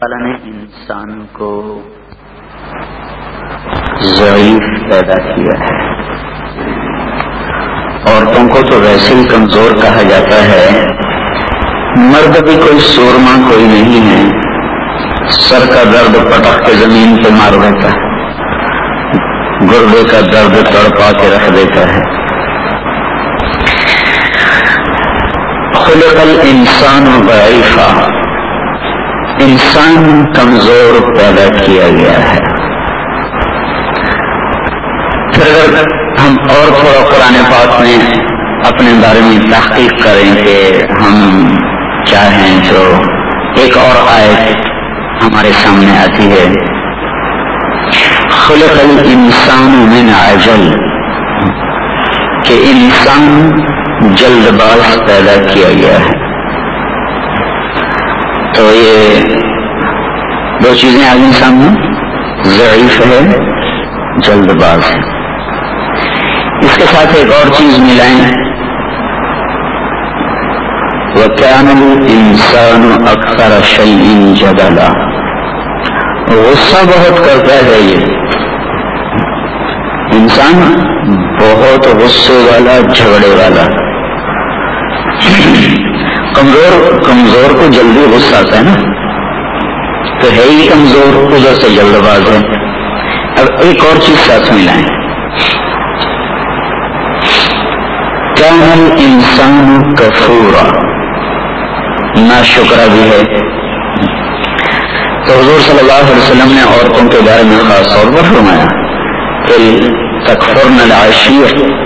اللہ نے انسان کو ضعیف پیدا کیا ہے۔ عورتوں کو تو ویسے ہی کمزور کہا جاتا ہے۔ مرد بھی کوئی سورما کوئی نہیں ہے۔ سر کا درد پٹک کے زمین پہ مار دیتا ہے۔ گردے کا درد تڑپا کے رکھ دیتا ہے۔ خلق الانسان ضعیفہ۔ انسان کمزور پیدا کیا گیا ہے۔ پھر اگر ہم اور تھوڑا قرآن پاک میں اپنے بارے میں تحقیق کریں کہ ہم چاہیں تو ایک اور آیت ہمارے سامنے آتی ہے۔ خلق الانسان من عجل، کہ انسان جلد باز پیدا کیا گیا ہے۔ تو یہ دو چیزیں آگے سامنے ضعیف ہے، جلد باز ہے۔ اس کے ساتھ ایک اور چیز ملائیں۔ وہ کیا انسان اکثر شعین جگلا غصہ بہت کرتا ہے یہ۔ انسان بہت غصے والا، جھگڑے والا۔ کمزور کمزور کو جلدی غصہ آتا ہے نا۔ تو ہے ہی کمزور، ادھر سے جلد باز ہے۔ اب ایک اور چیز ساتھ ملائیں کامل انسان کفورا۔ نہ شکرا بھی ہے۔ تو حضور صلی اللہ علیہ وسلم نے عورتوں کے بارے میں خاص طور پر فرمایا کہ تکفر نلاشیر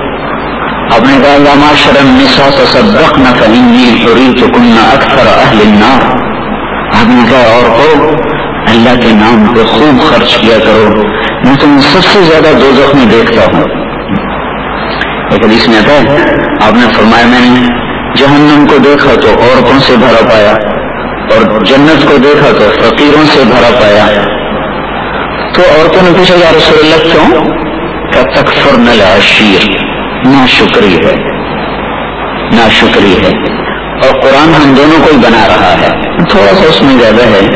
اب نے کہا لاما شرم نسا تصدق نہ کہیں چوری چکن اکثر النار. آپ نے کہا اور کو اللہ کے نام پہ خوب خرچ کیا کرو. میں تمہیں سب سے زیادہ دو میں دیکھتا ہوں. ایک حدیث میں آتا ہے، آپ نے فرمایا، میں نے جہنم کو دیکھا تو عورتوں سے بھرا پایا اور جنت کو دیکھا تو فقیروں سے بھرا پایا۔ تو عورتوں نے پوچھا، یا رسول اللہ، کیوں؟ کا تکفر نہ شیر نہ شکری ہے۔ نہ شکری ہے۔ اور قرآن ہم دونوں کو ہی بنا رہا ہے۔ تھوڑا سا اس میں زیادہ ہے۔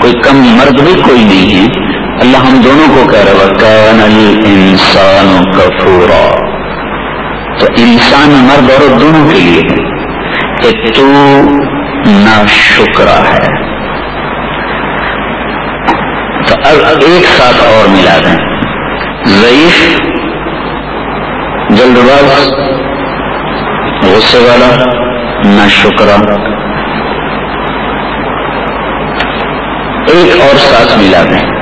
کوئی کم مرد بھی کوئی نہیں ہے۔ اللہ ہم دونوں کو کہہ رہا کان انسان کفورا تو انسان مرد اور دونوں کے لیے ہے۔ کہ تو نہ شکرا ہے۔ تو اب ایک ساتھ اور ملا دیں۔ ضعیف جلد باز غصے والا، نہ شکرا ایک اور ساتھ ملا دیں۔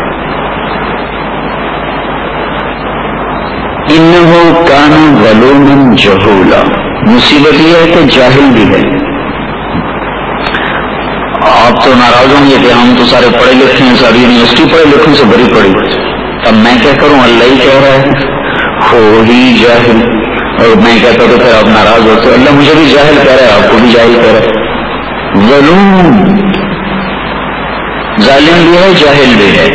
کان ولوم جہولا۔ مصیبت یہ ہے کہ جاہل بھی ہے۔ آپ تو ناراض ہوں گے کہ ہم تو سارے پڑھے لکھے ہیں، ساری یونیورسٹی پڑھے لکھے سے بڑی پڑی اب میں کیا کروں؟ اللہ ہی کہہ رہا ہے۔ ہی جاہل اور میں کہتا تو پھر آپ ناراض ہوتے اللہ مجھے بھی جاہل کہہ رہا ہے، آپ کو بھی جاہل کہہ رہا ہے۔ ولوم ظالم بھی ہے، جاہل بھی ہے۔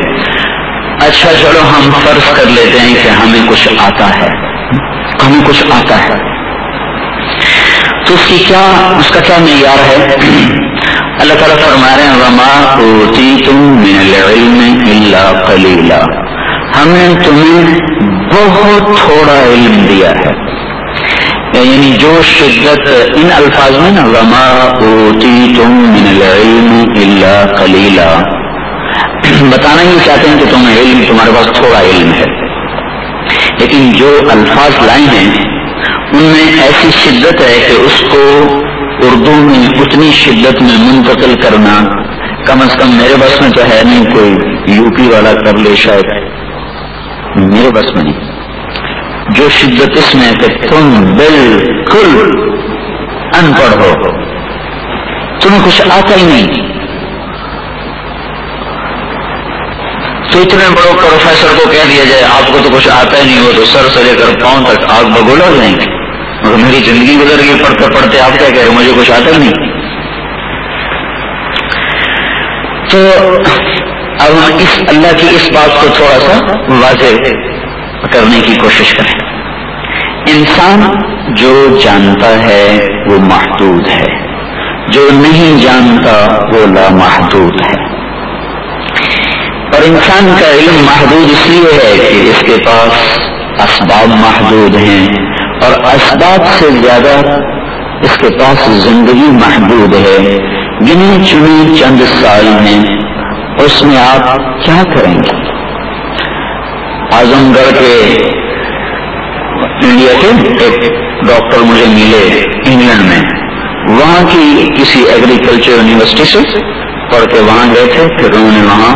اچھا چلو ہم فرض کر لیتے ہیں کہ ہمیں کچھ آتا ہے۔ ہمیں کچھ آتا ہے۔ تو اس کی کیا، اس کا کیا معیار ہے؟ اللہ تعالیٰ فرما رہے ہیں، وما اوتی تم من العلم الا قلیلا ہم نے تمہیں بہت تھوڑا علم دیا ہے۔ یعنی جو شدت ان الفاظ میں نا، وما اوتی تم من العلم الا قلیلا بتانا ہی چاہتے ہیں کہ تمہیں علم، تمہارے پاس تھوڑا علم ہے۔ لیکن جو الفاظ لائے ہیں، ان میں ایسی شدت ہے کہ اس کو اردو میں اتنی شدت میں منتقل کرنا کم از کم میرے بس میں تو ہے نہیں، کوئی یو پی والا کر لے شاید۔ میرے بس میں نہیں۔ جو شدت اس میں کہ تم بالکل ان پڑھ ہو۔ تمہیں کچھ آتا ہی نہیں۔ تو اتنے بڑوں پروفیسر کو کہہ دیا جائے، آپ کو تو کچھ آتا ہی نہیں ہو تو سر سے لے کر پاؤں تک آگ بگولا ہو جائیں گے۔ مگر میری زندگی گزر گئی، پڑھتے پڑھتے آپ کیا کہہ رہے مجھے کچھ آتا ہی نہیں۔ تو اب ہم اس اللہ کی اس بات کو تھوڑا سا واضح کرنے کی کوشش کریں۔ انسان جو جانتا ہے وہ محدود ہے۔ جو نہیں جانتا وہ لامحدود ہے۔ اور انسان کا علم محدود اس لیے ہے کہ اس کے پاس اسباب محدود ہیں اور اسباب سے زیادہ اس کے پاس زندگی محدود ہے۔ گنی چنی چند سال ہیں اس میں آپ کیا کریں گے؟ اعظم گڑھ کے انڈیا کے ایک ڈاکٹر مجھے ملے انگلینڈ میں۔ وہاں کی کسی ایگریکلچر یونیورسٹی سے پڑھ کے وہاں گئے تھے، پھر انہوں نے وہاں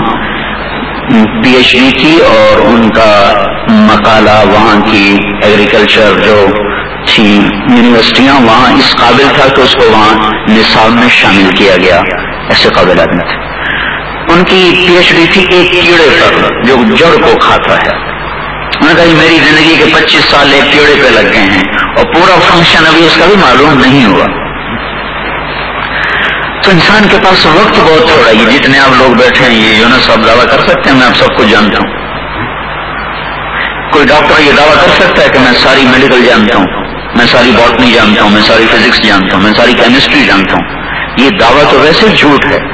پی ایچ ڈی کی اور ان کا مقالہ وہاں کی ایگریکلچر جو تھی یونیورسٹیاں وہاں اس قابل تھا کہ اس کو وہاں نصاب میں شامل کیا گیا، ایسے قابل آدمی تھے۔ ان کی پی ایچ ڈی تھی ایک کیڑے پر جو جڑ کو کھاتا ہے۔ انہوں نے کہا جی میری زندگی کے پچیس سال ایک کیڑے پہ لگ گئے ہیں اور پورا فنکشن ابھی اس کا بھی معلوم نہیں ہوا۔ تو انسان کے پاس وقت بہت تھوڑا ہے جتنے آپ لوگ بیٹھے ہیں، یہ جو نا سب دعویٰ کر سکتے ہیں، میں آپ سب کو جانتا ہوں۔ کوئی ڈاکٹر یہ دعویٰ کر سکتا ہے کہ میں ساری میڈیکل جانتا ہوں، میں ساری باٹنی جانتا ہوں، میں ساری فزکس جانتا ہوں، میں ساری کیمسٹری جانتا ہوں۔ یہ دعویٰ تو ویسے جھوٹ ہے۔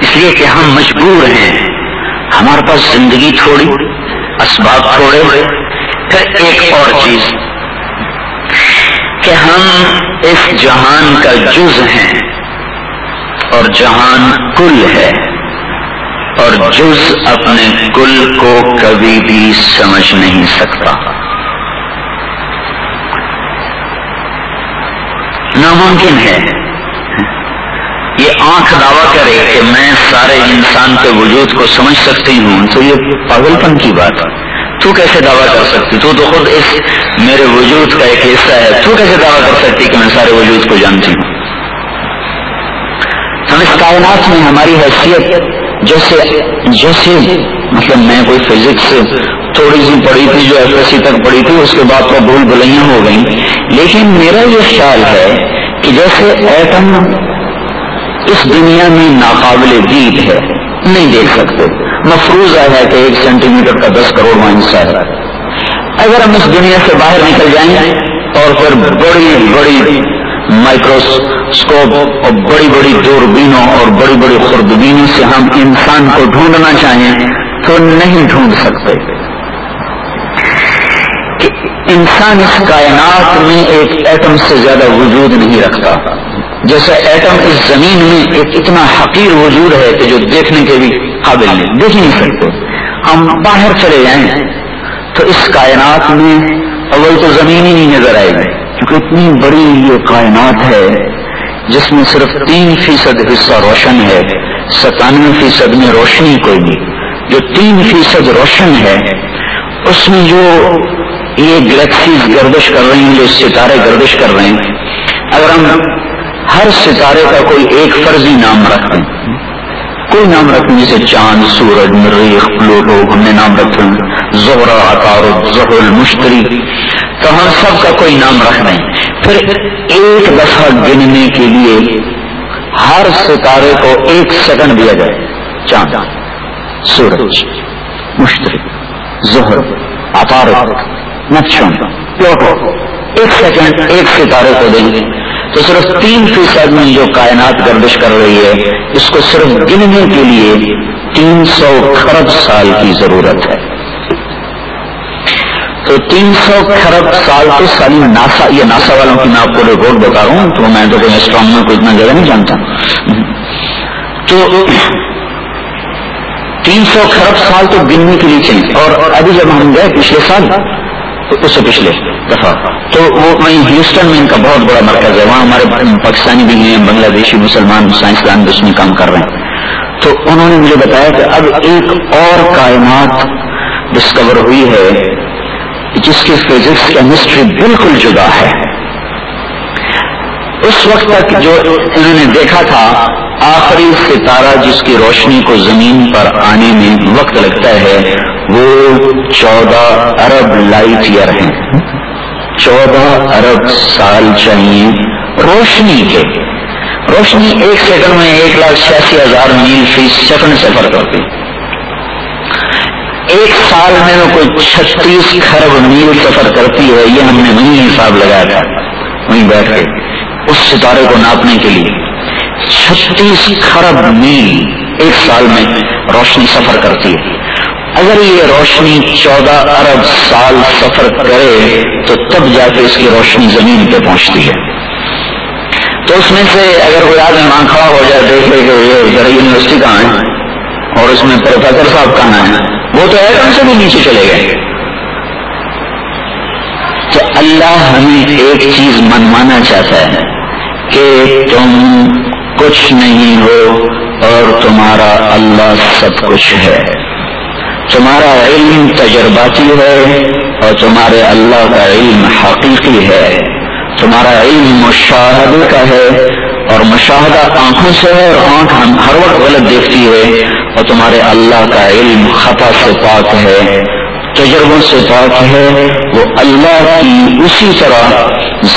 اس لیے کہ ہم مجبور ہیں۔ ہمارے پاس زندگی تھوڑی، اسباب تھوڑے، پھر ایک اور چیز کہ ہم اس جہان کا جز ہیں اور جہان کل ہے۔ اور جز اپنے کل کو کبھی بھی سمجھ نہیں سکتا۔ ناممکن ہے۔ یہ آنکھ دعویٰ کرے کہ میں سارے انسان کے وجود کو سمجھ سکتی ہوں، تو یہ پاگل پن کی بات ہے۔ تو کیسے دعویٰ کر سکتی؟ تو تو خود اس میرے وجود کا ایک حصہ ہے۔ تو کیسے دعویٰ کر سکتی کہ میں سارے وجود کو جانتی ہوں؟ ہم اس کائنات میں ہماری حیثیت جیسے جیسے مطلب میں کوئی فزکس تھوڑی سی پڑھی تھی، جو ایف ایس سی تک پڑھی تھی، اس کے بعد تو بھول بلیاں ہو گئیں۔ لیکن میرا یہ خیال ہے کہ جیسے ایٹم اس دنیا میں ناقابل دید ہے، نہیں دیکھ سکتے۔ مفروض ہے کہ ایک سینٹی میٹر کا دس کروڑ حصہ ہے۔ اگر ہم اس دنیا سے باہر نکل جائیں اور پھر بڑی بڑی مائکروسکوپ اور بڑی بڑی دوربینوں اور بڑی بڑی خوردبینوں سے ہم انسان کو ڈھونڈنا چاہیں تو نہیں ڈھونڈ سکتے۔ کہ انسان اس کائنات میں ایک ایٹم سے زیادہ وجود نہیں رکھتا۔ جیسے ایٹم اس زمین میں ایک اتنا حقیر وجود ہے کہ جو دیکھنے کے بھی قابل نہیں، دیکھ نہیں سکتے۔ ہم باہر چلے جائیں تو اس کائنات میں اول تو زمین ہی نہیں نظر آئے گی، کیونکہ اتنی بڑی یہ کائنات ہے، جس میں صرف تین فیصد حصہ روشن ہے، ستانوے فیصد میں روشنی کوئی نہیں۔ جو تین فیصد روشن ہے، اس میں جو یہ گلیکسیز گردش کر رہی ہیں، جو ستارے گردش کر رہے ہیں، اگر ہم ہر ستارے کا کوئی ایک فرضی نام رکھتے ہیں۔ کوئی نام رکھیں جیسے چاند، سورج، مریخ، پلوٹو، ہم نے نام رکھے زہرا اطارب زہر، مشتری۔ تو ہم سب کا کوئی نام رکھ دیں پھر ایک دفعہ گننے کے لیے ہر ستارے کو ایک سیکنڈ دیا جائے۔ چاند، سورج، مشتری، زہر اطارب نکشن پلوٹو۔ ایک سیکنڈ ایک ستارے کو دیں گے۔ تو صرف تین فیصد میں جو کائنات گردش کر رہی ہے، اس کو صرف گننے کے لیے تین سو خرب سال کی ضرورت ہے۔ تو تین سو خرب سال تو ساری ناسا، یہ ناسا والوں کی میں آپ کو رپورٹ بتا رہا ہوں، تو میں تو کوئی اسٹرانگ کو اتنا زیادہ نہیں جانتا۔ تو تین سو خرب سال تو گننے کے لیے چاہیے۔ اور ابھی جب ہم گئے پچھلے سال اس سے پچھلے دفعہ۔ تو وہ وہیں ہیوسٹن میں ان کا بہت بڑا مرکز ہے۔ وہاں ہمارے پاکستانی بھی ہیں بنگلہ دیشی مسلمان، سائنسدان بھی اس میں کام کر رہے ہیں۔ تو انہوں نے مجھے بتایا کہ اب ایک اور کائنات ڈسکور ہوئی ہے، جس کی فزکس کیمسٹری بالکل جدا ہے۔ اس وقت تک جو انہوں نے دیکھا تھا آخری ستارہ جس کی روشنی کو زمین پر آنے میں وقت لگتا ہے، وہ چودہ ارب لائٹ ایئر ہیں۔ چودہ ارب سال چاہیے۔ روشنی کے۔ روشنی ایک سیکنڈ میں ایک لاکھ چھیاسی ہزار میل فی سیکنڈ سفر کرتی ایک سال میں وہ کوئی چھتیس خرب میل سفر کرتی ہے، یہ ہم نے وہیں حساب لگایا تھا۔ وہیں بیٹھ کے، اس ستارے کو ناپنے کے لیے۔ چھتیس خرب میل ایک سال میں روشنی سفر کرتی ہے۔ اگر یہ روشنی چودہ ارب سال سفر کرے تو تب جا کے اس کی روشنی زمین پہ پہنچتی ہے۔ تو اس میں سے اگر کوئی آدمی ماں کھڑا ہو جائے، دیکھ لے کہ یہ ذرا یونیورسٹی کہاں ہے اور اس میں پروفیسر صاحب کہاں ہیں۔ وہ تو ایٹم سے بھی نیچے چلے گئے۔ تو اللہ ہمیں ایک چیز منوانا چاہتا ہے کہ تم کچھ نہیں ہو اور تمہارا اللہ سب کچھ ہے۔ تمہارا علم تجرباتی ہے اور تمہارے اللہ کا علم حقیقی ہے۔ تمہارا علم مشاہدے کا ہے اور مشاہدہ آنکھوں سے ہے اور آنکھ ہم ہر وقت غلط دیکھتی ہے اور تمہارے اللہ کا علم خطا سے پاک ہے۔ تجربوں سے پاک ہے، وہ اللہ کی اسی طرح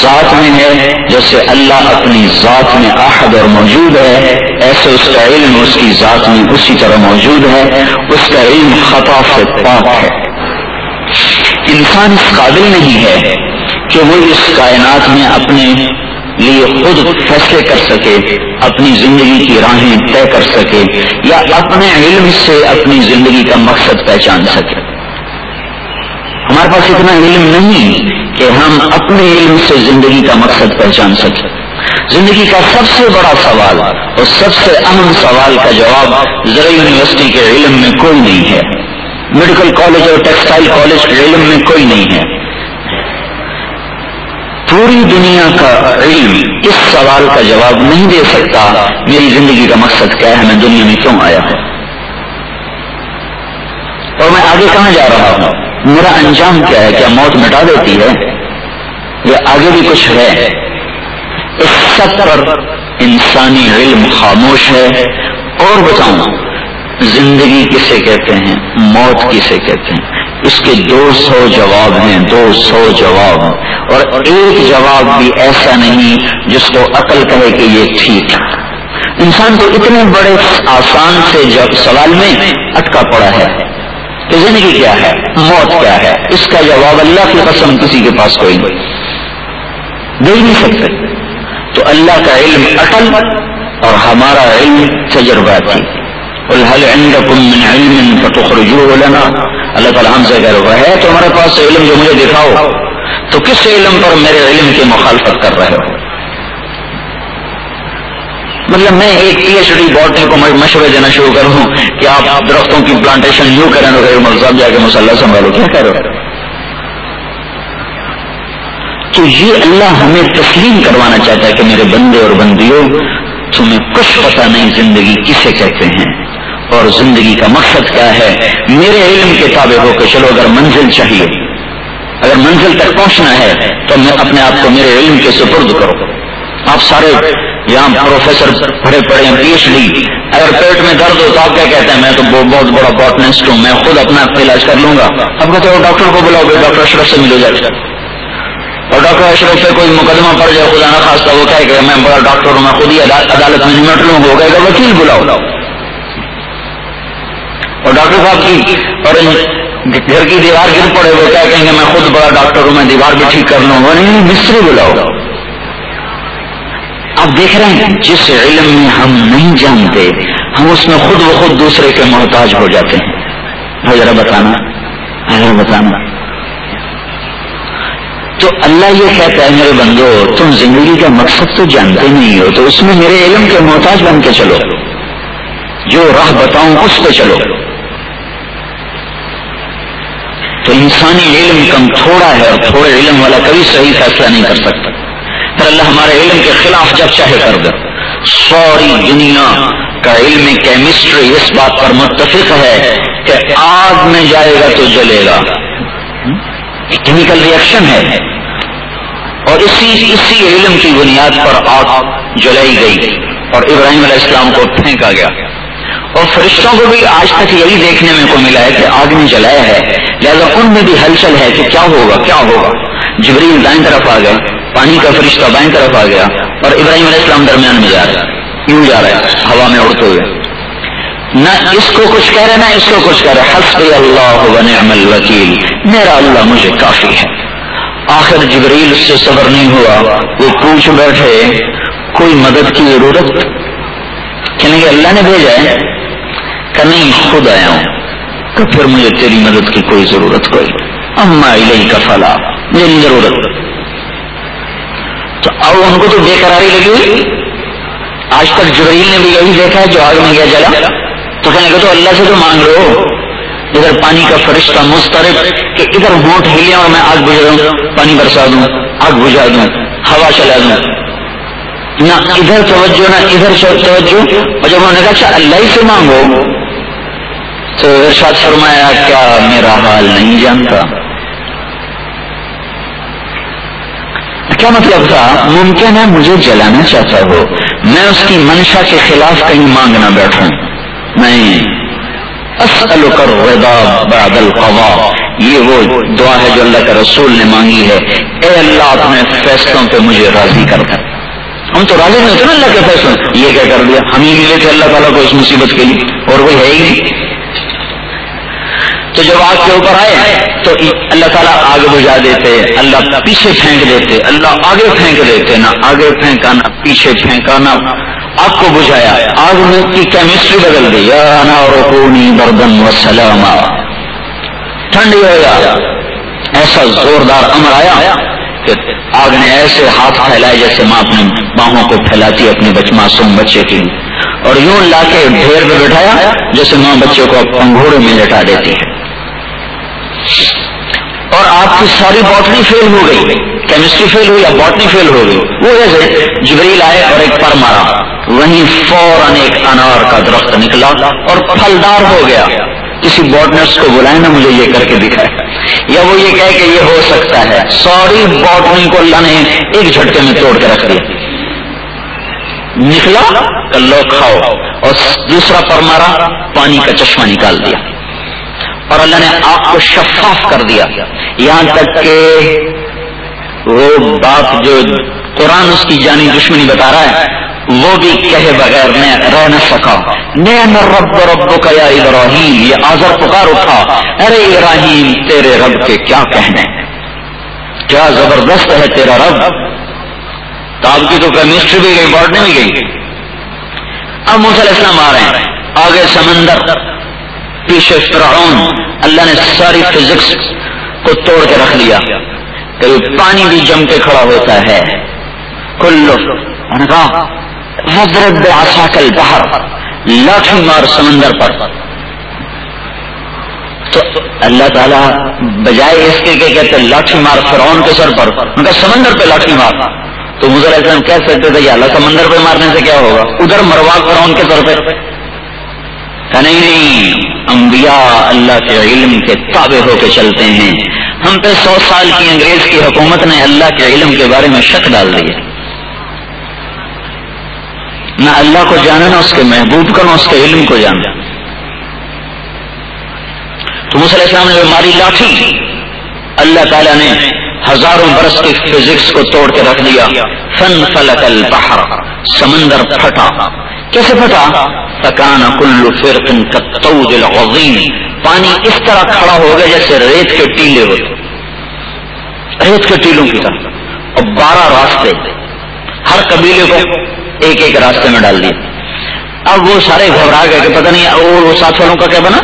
ذات میں ہے، جیسے اللہ اپنی ذات میں احد اور موجود ہے۔ ایسے اس کا علم اس کی ذات میں اسی طرح موجود ہے۔ اس کا علم خطا سے پاک ہے۔ انسان اس قابل نہیں ہے کہ وہ اس کائنات میں اپنے لیے خود فیصلے کر سکے، اپنی زندگی کی راہیں طے کر سکے، یا اپنے علم سے اپنی زندگی کا مقصد پہچان سکے۔ ہمارے پاس اتنا علم نہیں کہ ہم اپنے علم سے زندگی کا مقصد پہچان سکیں۔ زندگی کا سب سے بڑا سوال اور سب سے اہم سوال کا جواب زر یونیورسٹی کے علم میں کوئی نہیں ہے۔ میڈیکل کالج اور ٹیکسٹائل کالج کے علم میں کوئی نہیں ہے۔ پوری دنیا کا علم اس سوال کا جواب نہیں دے سکتا، میری زندگی کا مقصد کیا ہے؟ میں دنیا میں کیوں آیا ہوں؟ اور میں آگے کہاں جا رہا ہوں؟ میرا انجام کیا ہے کیا موت مٹا دیتی ہے یا آگے بھی کچھ ہے۔ اس سب پر انسانی علم خاموش ہے۔ اور بتاؤں، زندگی کسے کہتے ہیں؟ موت کسے کہتے ہیں؟ اس کے دو سو جواب ہیں، دو سو جواب۔ اور ایک جواب بھی ایسا نہیں جس کو عقل کہے کہ یہ ٹھیک انسان تو اتنے بڑے آسان سے سوال میں اٹکا پڑا ہے۔ کہ زندگی کیا ہے؟ موت کیا ہے؟ اس کا جواب اللہ کی قسم کسی کے پاس کوئی دے نہیں سکتے۔ تو اللہ کا علم اٹل اور ہمارا علم تجربہ تھی۔ لنا؟ اللہ تعالیٰ ہم سے کہہ رہا ہے، تو ہمارے پاس علم جو مجھے دکھاؤ۔ تو کس علم پر میرے علم کی مخالفت کر رہے ہو؟ مطلب میں ایک پی ایچ ڈی باٹنی کو مشورے دینا شروع کروں کہ آپ درختوں کی پلانٹیشن یوں کریں تو صاحب جا کے مسلح سنبھالو۔ کیا کہہ رہے تو یہ اللہ ہمیں تسلیم کروانا چاہتا ہے کہ میرے بندے اور بندیوں، تمہیں کچھ پتہ نہیں زندگی کسے کہتے ہیں اور زندگی کا مقصد کیا ہے؟ میرے علم کے تابع ہو کے چلو، اگر منزل چاہیے، اگر منزل تک پہنچنا ہے، تو میں اپنے آپ کو میرے علم کے سپرد کرو آپ سارے یہاں پروفیسر پڑھے پڑھے پی ایچ ڈی۔ اگر پیٹ میں درد ہو تو آپ کیا کہتے ہیں؟ میں تو بہت بڑا باٹنسٹ ہوں، میں خود اپنا علاج کر لوں گا۔ اب کہتے ہو ڈاکٹر کو بلاؤ گے ڈاکٹر اشرف سے ملو جائے اور ڈاکٹر اشرف پہ کوئی مقدمہ پڑ جائے، خدا نہ خاص وہ کہے کہ میں بڑا ڈاکٹر ہوں، میں خود ہی عدالت میں نمٹ لوں وہ کہے گا، وکیل بلاؤ اور ڈاکٹر صاحب کی اور گھر کی دیوار گر پڑے، وہ کیا کہیں گے، میں خود بڑا ڈاکٹر ہوں، میں دیوار بھی ٹھیک کر لوں وہ نہیں، مستری بلاؤ۔ آپ دیکھ رہے ہیں، جس علم میں ہم نہیں جانتے، ہم اس میں خود و خود دوسرے کے محتاج ہو جاتے ہیں۔ ذرا بتانا۔ ذرا بتانا۔ تو اللہ یہ کہتا ہے، میرے بندو، تم زندگی کا مقصد تو جانتے نہیں ہو، تو اس میں میرے علم کے محتاج بن کے چلو۔ جو راہ بتاؤں، اس پہ چلو۔ تو انسانی علم کم تھوڑا ہے اور تھوڑے علم والا کبھی صحیح فیصلہ نہیں کر سکتا۔ پھر اللہ ہمارے علم کے خلاف جب چاہے کر دے۔ سوری دنیا کا علم کیمسٹری اس بات پر متفق ہے کہ آگ میں جائے گا تو جلے گا۔ کیمیکل ریئیکشن ہے۔ اور اسی اسی علم کی بنیاد پر آگ جلائی گئی اور ابراہیم علیہ السلام کو پھینکا گیا۔ اور فرشتوں کو بھی آج تک یہی دیکھنے میں کو ملا ہے کہ آگ نے جلایا ہے۔ لہٰذا ان میں بھی ہلچل ہے کہ کیا ہوگا کیا ہوگا۔ جبریل دائیں طرف آ گئے۔ پانی کا فرشتہ بائیں طرف آ گیا اور ابراہیم علیہ السلام درمیان میں جا رہا ہے۔ یوں جا رہا ہے، ہوا میں اڑتے ہوئے۔ نہ اس کو کچھ کہہ رہے، نہ اس کو کچھ کہہ رہے۔ حسب اللہ ونعم الوکیل، میرا اللہ مجھے کافی ہے۔ آخر جبریل سے صبر نہیں ہوا۔ وہ پوچھ بیٹھے، کوئی مدد کی ضرورت؟ کہ نہیں اللہ نے بھیجا ہے۔ کہ نہیں خود آیا ہوں کہ پھر مجھے تیری مدد کی کوئی ضرورت کوئی۔ اما الہی کا فلا، میری ضرورت۔ تو اب ان کو تو بے قراری لگی ہوئی۔ آج تک جبریل نے بھی یہی دیکھا ہے جو آگ میں گیا جلا۔ تو کہنے لگا تو اللہ سے تو مانگ لو۔ ادھر پانی کا فرشتہ مسترد کہ ادھر ہونٹ ہلے اور میں آگ بجھا دوں پانی برسا دوں، آگ بجھا دوں، ہوا چلا دوں۔ نہ ادھر توجہ، نہ ادھر توجہ۔ اور جب انہوں نے کہا اچھا اللہ ہی سے مانگو۔ تو ارشاد فرمایا، کیا میرا حال نہیں جانتا؟ کیا مطلب تھا؟ ممکن ہے مجھے جلانا چاہتا ہو۔ میں اس کی منشا کے خلاف کہیں مانگنا بیٹھوں۔ نہیں۔ بعد القضاء۔ یہ وہ دعا ہے جو اللہ کا رسول نے مانگی ہے۔ اے اللہ، اپنے فیصلوں پہ مجھے راضی کر دیں ہم تو راضی نہیں ہوتے نا اللہ کے فیصلوں۔ یہ کیا کر دیا؟ ہم ہی ملے تھے اللہ تعالیٰ کو اس مصیبت کے لیے۔ اور کوئی ہے ہی نہیں۔ تو جب آگ کے اوپر آئے تو اللہ تعالیٰ آگے بجھا دیتے، اللہ پیچھے پھینک دیتے، اللہ آگے پھینک دیتے، نہ آگے پھینکا نہ پیچھے پھینکا نہ آگ کو بجھایا، آگ کی کیمسٹری بدل گئی بردن و سلام ٹھنڈی ہو گیا۔ ایسا زوردار امر آیا کہ آگ نے ایسے ہاتھ پھیلائے جیسے ماں اپنے باہوں کو پھیلاتی اپنے بچ، معصوم بچے کی۔ اور یوں لا کے ڈھیر پہ بٹھایا، جیسے ماں بچے کو انگوڑے میں لٹا دیتی۔ ہے اور آپ کی ساری باٹری فیل ہو گئی، کیمسٹری فیل ہوئی یا باٹری فیل ہو گئی، وہ جیسے جبریل آئے اور ایک پر مارا، وہیں فوراً ایک انار کا درخت نکلا اور پھلدار ہو گیا۔ کسی بوٹنس کو بلائے نا مجھے یہ کر کے دکھائے۔ یا وہ یہ کہے کہ یہ ہو سکتا ہے۔ سوری بوٹنی کو اللہ نے ایک جھٹکے میں توڑ کے رکھ دیا۔ نکلا تو لو کھاؤ اور دوسرا پر مارا، پانی کا چشمہ نکال دیا۔ اور اللہ نے آپ کو شفاف کر دیا۔ یہاں تک کہ وہ باپ جو قرآن اس کی جانی دشمنی بتا رہا ہے، وہ بھی کہے بغیر میں رہ نہ سکا۔ نعم رب رب کا یا ابراہیم، یہ آزر پکار اٹھا۔ ارے ابراہیم، تیرے رب کے کیا کہنے؟ کیا زبردست ہے تیرا رب؟ تو آپ کی تو کیمسٹری بھی گئی بورڈ بھی گئی۔ اب مسل اسلام آ رہے ہیں۔ آگے سمندر۔ پیچھے فرعون، اللہ نے ساری فزکس کو توڑ کے رکھ لیا۔ کہ پانی بھی جم کے کھڑا ہوتا ہے۔ کلو کہا حضرت کل باہر لاٹھی مار سمندر پر۔ تو اللہ تعالیٰ بجائے اس کے کہ کہتے لاٹھی مار فرعون کے سر پر۔ ان کا سمندر پہ لاٹھی مار۔ تو مزر اسلام کہہ سکتے تھے اللہ سمندر پہ مارنے سے کیا ہوگا؟ ادھر مروا فرعون کے سر پہ۔ نہیں نہیں انبیاء اللہ کے علم کے تابع ہو کے چلتے ہیں۔ ہم پہ سو سال کی انگریز کی حکومت نے اللہ کے علم کے بارے میں شک ڈال دی نہ اللہ کو جانا نہ اس کے محبوب کا نہ اس کے علم کو جانا تو علیہ السلام نے ماری لاٹھی۔ اللہ تعالیٰ نے ہزاروں برس کی فزکس کو توڑ کے رکھ دیا۔ فن فلک البحر، سمندر پھٹا۔ کیسے پھٹا؟ تکان کلو فرقن کتوج العظیم پانی اس طرح کھڑا ہو گیا جیسے ریت کے ٹیلے ہوتے ریت کے ٹیلوں کی طرح۔ اور بارہ راستے۔ ہر قبیلے کو ایک ایک راستے میں ڈال دیا۔ اب وہ سارے گھبرا گئے کہ پتہ نہیں وہ ساتھ والوں کا کیا بنا؟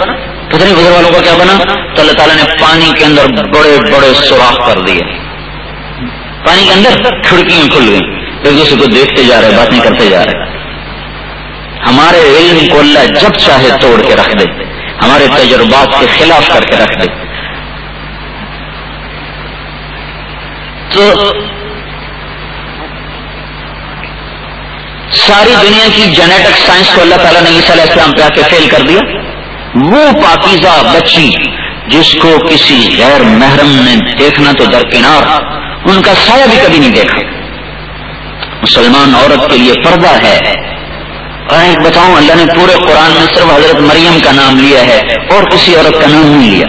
پتہ نہیں گزر والوں کا کیا بنا؟ تو اللہ تعالیٰ نے پانی کے اندر بڑے بڑے سوراخ کر دیے۔ پانی کے اندر کھڑکیاں کھل گئی ایک دوسرے کو دیکھتے جا رہے باتیں کرتے جا رہے ہمارے علم کو اللہ جب چاہے توڑ کے رکھ دے، ہمارے تجربات کے خلاف کر کے رکھ دے۔ تو ساری دنیا کی جینیٹک سائنس کو اللہ تعالیٰ نے علیہ السلام پہ آ کے فیل کر دیا۔ وہ پاکیزہ بچی جس کو کسی غیر محرم نے دیکھنا تو درکنار، ان کا سایہ بھی کبھی نہیں دیکھا۔ مسلمان عورت کے لیے پردہ ہے۔ ہاں، ایک بتاؤں، اللہ نے پورے قرآن میں صرف حضرت مریم کا نام لیا ہے اور کسی عورت کا نام نہیں لیا۔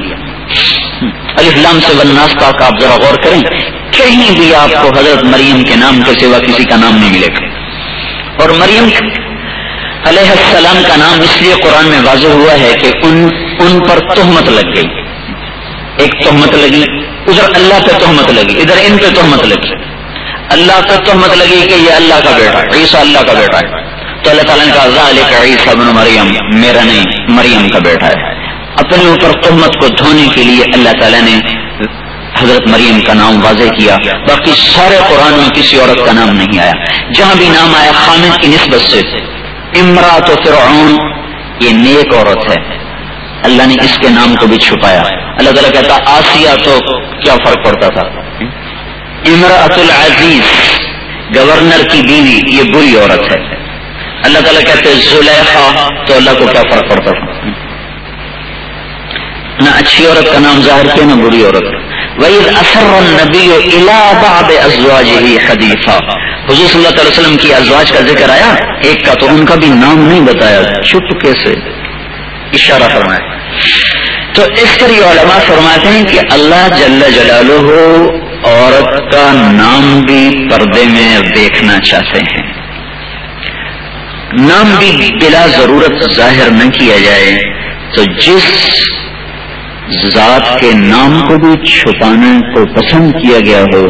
الفلام سے وناستا کا آپ ذرا غور کریں، کہیں بھی آپ کو حضرت مریم کے نام کے سوا کسی کا نام نہیں ملے گا۔ اور مریم علیہ السلام کا نام اس لیے قرآن میں واضح ہوا ہے کہ ان ان پر تہمت لگ گئی۔ ایک تہمت لگی، ادھر اللہ پہ تہمت لگی، ادھر ان پہ تہمت لگی۔ اللہ پہ تہمت لگی کہ یہ اللہ کا بیٹا ہے، عیسیٰ اللہ کا بیٹا ہے۔ تو اللہ تعالیٰ نے کہا عیسیٰ بن مریم، میرا نہیں، مریم کا بیٹا ہے۔ اپنے اوپر قمت کو دھونے کے لیے اللہ تعالیٰ نے حضرت مریم کا نام واضح کیا، باقی سارے قرآن میں کسی عورت کا نام نہیں آیا۔ جہاں بھی نام آیا خامد کی نسبت سے امرات و فرعون، یہ نیک عورت ہے۔ اللہ نے اس کے نام کو بھی چھپایا۔ اللہ تعالیٰ کہتا، آسیہ تو کیا فرق پڑتا تھا؟ امراۃ العزیز، گورنر کی بیوی، یہ بری عورت ہے۔ اللہ تعالیٰ کہتے زلیخا، تو اللہ کو کیا فرق پڑتا تھا؟ نہ اچھی عورت کا نام ظاہر کیا، نہ بری عورت وَإِذْ أَسَرَّ النَّبِيُّ إِلَىٰ بَعْضِ أَزْوَاجِهِ حضور صلی اللہ علیہ وسلم کی ازواج کا ذکر آیا، ایک کا تو ان کا بھی نام نہیں بتایا چپ کیسے اشارہ فرمایا۔ تو اس پر یہ علماء فرماتے ہیں کہ اللہ جل جلالہ عورت کا نام بھی پردے میں دیکھنا چاہتے ہیں۔ نام بھی بلا ضرورت ظاہر نہ کیا جائے، تو جس ذات کے نام کو بھی چھپانے کو پسند کیا گیا ہو،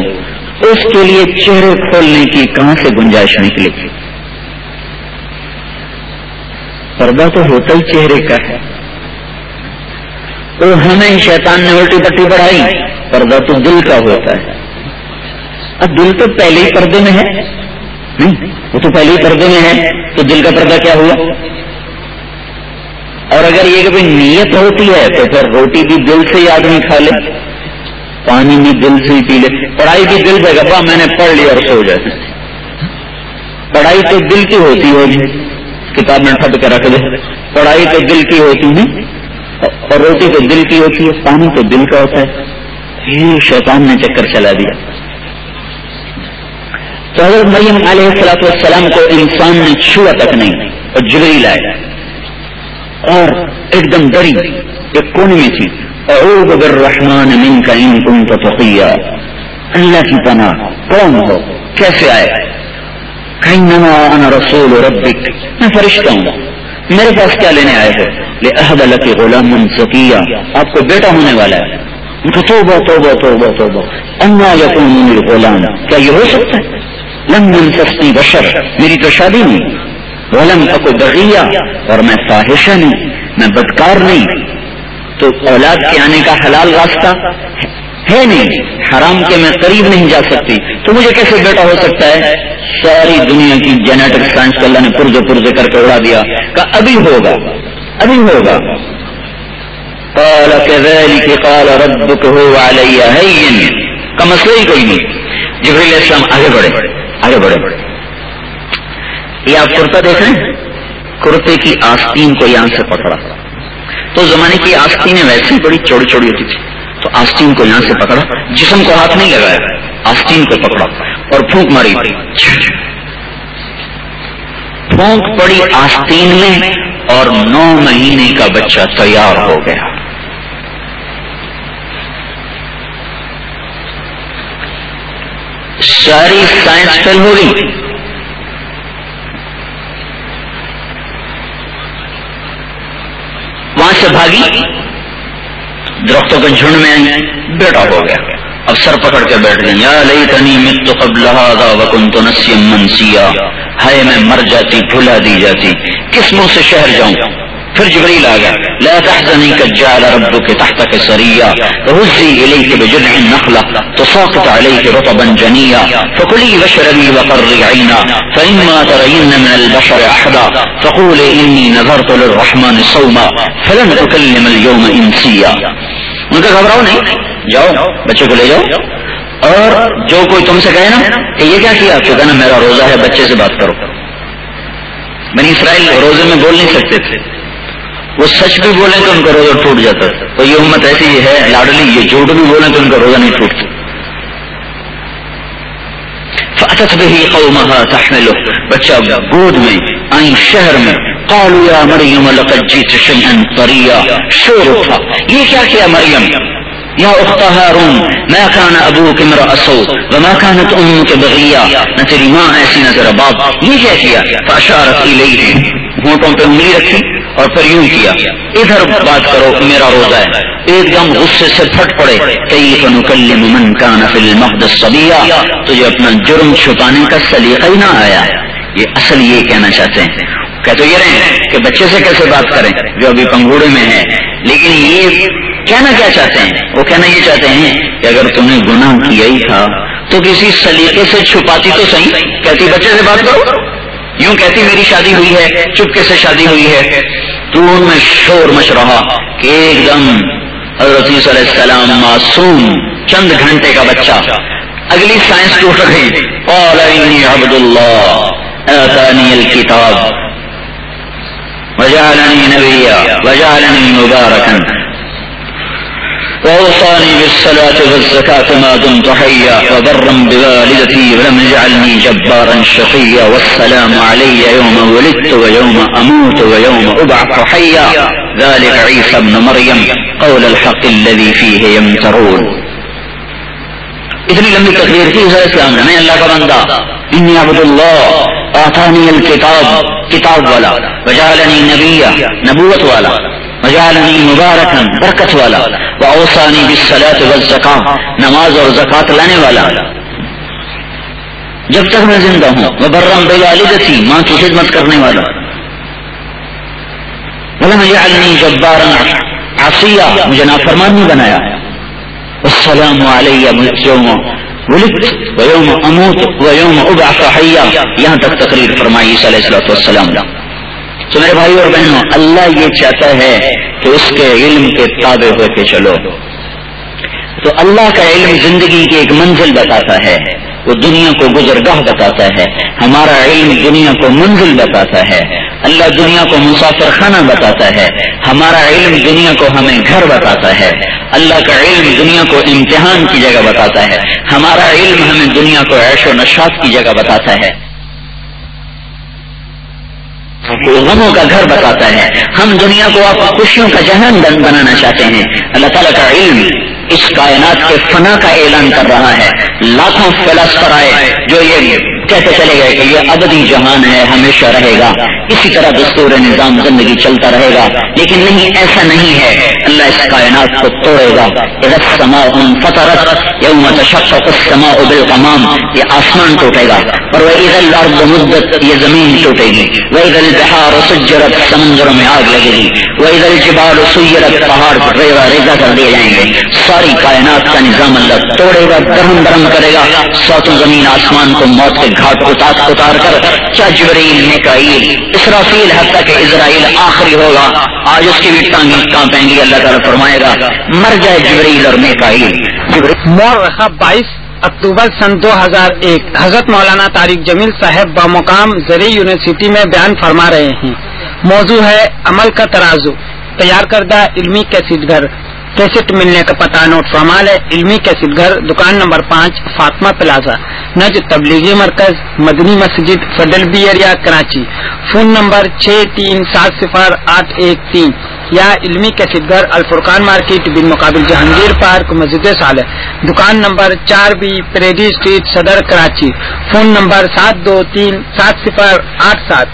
اس کے لیے چہرے کھولنے کی کہاں سے گنجائش نکلے گی؟ پردہ تو ہوتا ہی چہرے کا ہے۔ تو ہمیں شیطان نے الٹی پٹی بڑھائی، پردہ تو دل کا ہوتا ہے۔ اب دل تو پہلے ہی پردے میں ہے۔ وہ تو پہلے ہی پردے میں ہے تو دل کا پردہ کیا ہوا؟ اور اگر یہ کہ نیت ہوتی ہے، تو پھر روٹی بھی دل سے ہی آدمی کھا لے، پانی بھی دل سے ہی پی لے۔ پڑھائی بھی دل سے، گپا، میں نے پڑھ لیا اور سو جائے پڑھائی تو دل کی ہوتی ہوگی، کتاب میں ٹھپ کے رکھ دے پڑھائی تو دل کی ہوتی ہے، اور روٹی تو دل کی ہوتی ہے، پانی تو دل کا ہوتا ہے۔ یہ شیطان نے چکر چلا دیا۔ تو حضرت مریم علیہ السلاط والسلام کو انسان نے چھوا تک نہیں، اور جبری لائے اور ایک دم ڈری، ایک کونے میں تھی۔ اعوذ بالرحمن من کا ان کن تقیا۔ اللہ کی پناہ، کون ہو؟ کیسے آئے؟ کئنما انا رسول ربک۔ میں فرشتہ ہوں۔ میرے پاس کیا لینے آئے ہو لأہد لک غلام سکیہ آپ کو بیٹا ہونے والا ہے۔ توبہ توبہ توبہ توبہ۔ انا یکون من الغلام کیا یہ ہو سکتا ہے؟ لم ينسسنی بشر. میری تو شادی نہیں. ولم اکو بغیہ اور میں فاحشہ نہیں، میں بدکار نہیں. تو اولاد کے آنے کا حلال راستہ ہے نہیں. حرام کے میں قریب نہیں جا سکتی. تو مجھے کیسے بیٹا ہو سکتا ہے؟ ساری دنیا کی جینیٹک سائنس کو اللہ نے پرزے پرزے کر کے اڑا دیا کہ ابھی ہوگا ابھی ہوگا. قال كذلك قال ربك هو علي هين. کا مسئلہ ہی کوئی نہیں. جبریل السلام آگے بڑھے. آگے بڑھے یہ آپ کرتا دیکھ رہے ہیں؟ کرتے کی آستین کو یہاں سے پکڑا۔ تو زمانے کی آستینیں ویسے بڑی چوڑی چوڑی ہوتی تھی۔ تو آستین کو یہاں سے پکڑا۔ جسم کو ہاتھ نہیں لگایا۔ آستین کو پکڑا۔ اور پھونک ماری۔ پھونک پڑی آستین میں اور نو مہینے کا بچہ تیار ہو گیا۔ ساری سائنس فیل ہو گئی۔ وہاں سے بھاگی۔ درختوں کے جھنڈ میں آئی بیٹا ہو گیا۔ اب سر پکڑ کے بیٹھ گئی۔ یا لئی تنی مت قبل وکن تو نسیم منسیا۔ ہے میں مر جاتی، بھلا دی جاتی۔ کس منہ سے شہر جاؤں؟ پھر جبریل آ گیا لا تحزني قد جعل ربك تحتك سريا وهزي اليك بجذع النخله تساقط عليك رطبا جنيا فكلي واشربي وقري عينا فاما ترين من البشر احدا فقولي اني نذرت للرحمن صوما۔ فلن اكلم اليوم انسيا ان کا گھبراؤ نہیں۔ جاؤ، بچے کو لے جاؤ۔ اور جو کوئی تم سے کہے نا کہ یہ کیا کیا چکا نا میرا روزہ ہے، بچے سے بات کرو۔ بنی اسرائیل روزے میں بول نہیں سکتے تھے۔ وہ سچ بھی بولیں تو ان کا روزہ ٹوٹ جاتا ہے۔ تو یہ امت ایسی ہے، لاڈلی، یہ جھوٹ بھی بولیں تو ان کا روزہ نہیں ٹوٹتا۔ فاتت به قومها تحمله۔ بچہ گود میں آئی شہر میں، قالوا یا مریم لقد جئت شيئا طريا شور اٹھا۔ یہ کیا کیا مریم؟ یا اخت ہارون، ما كان ابوك امرا سوء وما كانت امك بغيا نہ تیری ماں ایسی، نہ تیرا باپ۔ یہ کیا کیا؟ فاشارت الیہ ہونٹوں پہ انگلی رکھی۔ اور پھر یوں کیا، ادھر بات کرو، میرا روزہ ہے۔ ایک دم غصے سے پھٹ پڑے کئی فنکلم من کان فی المحد الصبیہ؟ تجھے اپنا جرم چھپانے کا سلیقہ ہی نہ آیا۔ یہ اصل یہ کہنا چاہتے ہیں۔ کہ تو یہ رہے کہ بچے سے کیسے بات کریں؟ جو ابھی پنگوڑے میں ہے لیکن یہ کہنا کیا چاہتے ہیں؟ وہ کہنا یہ چاہتے ہیں کہ اگر تم نے گناہ کیا ہی تھا، تو کسی سلیقے سے چھپاتی تو صحیح، کہتی بچے سے بات کرو۔ یوں کہتی میری شادی ہوئی ہے، چپکے سے شادی ہوئی ہے۔ تو ان میں شور مچ رہا کہ ایک دم حضرت علیہ السلام معصوم چند گھنٹے کا بچہ۔ اگلی سائنس ٹوٹ گئی قال انی عبد اللہ آتانی الكتاب وجعلنی نبیا، وجعلنی مبارکا۔ وأوصاني بالصلاة والزكاة ما دمت حيا وبرا بوالدتي ولم يجعلني جبارا شقيا والسلام علي يوم ولدت ويوم أموت ويوم أبعث حيا. ذلك عيسى ابن مريم قول الحق الذي فيه يمترون. اتنی لمبی تقریر کی حضرت اسلام نے میں اللہ کا بندہ انی عبد اللہ آتانی الکتاب کتاب والا وجعلنی نبیہ نبوت والا وجعلنی مبارکا، برکت والا واوصانی بالصلاة والزکاة، نماز اور زکات لانے والا۔ جب تک میں زندہ ہوں وبرم بوالدتی ماں کی خدمت کرنے والا۔ ولم يجعلني جبارا عصيا مجھے نافرمان نہیں بنایا۔ السلام علی یوم ولدت ویوم اموت ویوم ابعث حیا۔ یہاں تک تقریر فرمائی، صلی اللہ علیہ وسلم۔ تو میرے بھائی اور بہنوں، اللہ یہ چاہتا ہے کہ اس کے علم کے تابع ہو کے چلو۔ تو اللہ کا علم زندگی کی ایک منزل بتاتا ہے۔ وہ دنیا کو گزرگاہ بتاتا ہے۔ ہمارا علم دنیا کو منزل بتاتا ہے۔ اللہ دنیا کو مسافر خانہ بتاتا ہے۔ ہمارا علم دنیا کو ہمیں گھر بتاتا ہے۔ اللہ کا علم دنیا کو امتحان کی جگہ بتاتا ہے۔ ہمارا علم ہمیں دنیا کو عیش و نشاط کی جگہ بتاتا ہے۔ غموں کا گھر بتاتا ہے۔ ہم دنیا کو آپ خوشیوں کا جہان بنانا چاہتے ہیں۔ اللہ تعالیٰ کا علم اس کائنات کے فنا کا اعلان کر رہا ہے۔ لاکھوں فلسفر آئے جو یہ کہتے چلے گئے کہ یہ ابدی جہان ہے، ہمیشہ رہے گا۔ اسی طرح دستور نظام زندگی چلتا رہے گا۔ لیکن نہیں، ایسا نہیں ہے۔ اللہ اس کائنات کو توڑے گا۔ فطرت یوم تشقق السماء بالغمام، یہ آسمان ٹوٹے گا۔ اور وہ عید الارض مدت، یہ زمین ٹوٹے گی۔ وہ عید البحار سجرت، سمندروں میں آگ لگے گی۔ وہ عید الجبال سیرت پہاڑ ریزا ریزا کر دیے جائیں گے۔ ساری کائنات کا نظام اللہ توڑے گا درم درم کرے گا۔ سوتوں زمین آسمان کو موت کے گھاٹ اتار اتار کر کیا جبریل میکائیل اسرافیل حتیٰ کہ اسرائیل آخری ہوگا، آج اس کی بھی ٹانگیں کانپیں گی اللہ تعالیٰ فرمائے گا، مر جائے جبریل اور میکائیل۔ مورخہ بائیس اکتوبر سن دو ہزار ایک، حضرت مولانا طارق جمیل صاحب بمقام زرعی یونیورسٹی میں بیان فرما رہے ہیں۔ موضوع ہے عمل کا ترازو، تیار کردہ علمی کیسٹ گھر۔ کیسٹ ملنے کا پتہ نوٹ فرمال ہے۔ علمی کیسٹ گھر، دکان نمبر پانچ، فاطمہ پلازا۔ نج Tablighi Markaz, Madni Masjid federal B area Karachi. Phone number چھ تین سات صفر آٹھ ایک تین۔ یا علمی کیسٹ گھر، الفرقان مارکیٹ بن مقابل جہانگیر پارک، مسجد صالح۔ دکان نمبر چار بی، پریڈی اسٹریٹ، صدر، کراچی۔ فون نمبر سات دو تین، سات صفر آٹھ سات۔